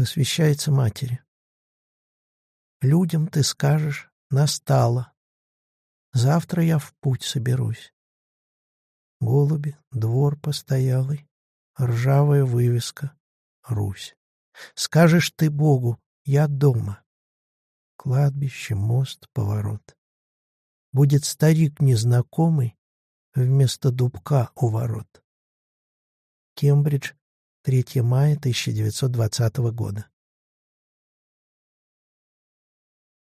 Посвящается матери. Людям ты скажешь «настало». Завтра я в путь соберусь. Голуби, двор постоялый, ржавая вывеска, Русь. Скажешь ты Богу «я дома». Кладбище, мост, поворот. Будет старик незнакомый вместо дубка у ворот. Кембридж, 3 мая 1920 года.